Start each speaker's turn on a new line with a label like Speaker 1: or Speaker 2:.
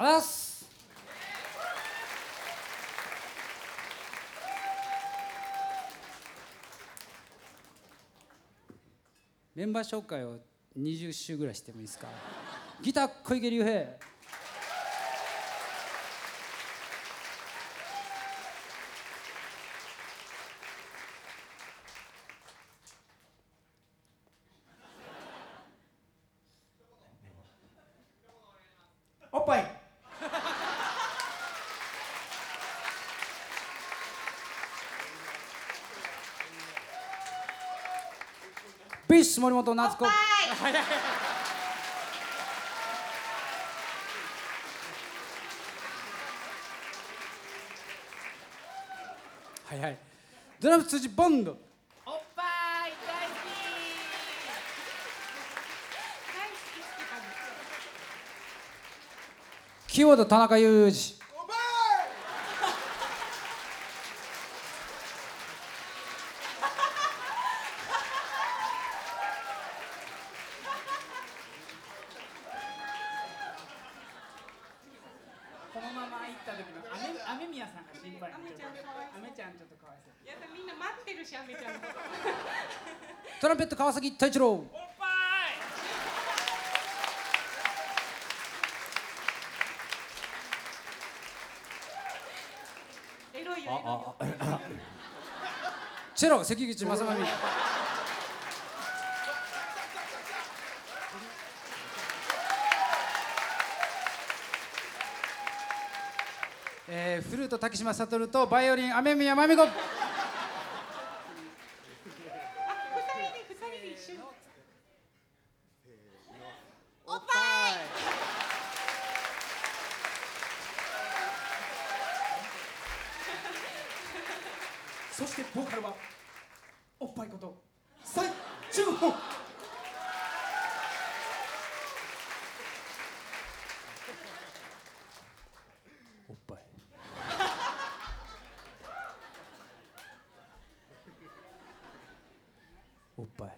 Speaker 1: あざす。メンバー紹介を20週ぐらいしてもいいですか？ギター小池隆平。ビッシュ森本夏子はいはいドラム辻ボンド
Speaker 2: おっぱい大好き。大好き好き。
Speaker 1: キーワード田中裕二
Speaker 2: このまま行った時のアメアメミヤさんが心配アメちゃんアメちゃんちょっとかわいそう。
Speaker 3: やだみんな待ってるしあめちゃんのこと。
Speaker 1: トランペット川崎太一郎。
Speaker 2: おっぱい。
Speaker 3: エロいよエロいよ。
Speaker 1: チェロ関口正美えー、フルート竹島悟とバイオリン雨宮まみ子。
Speaker 4: おっぱい。そしてボーカルはおっぱいこと最中本
Speaker 1: o Pai.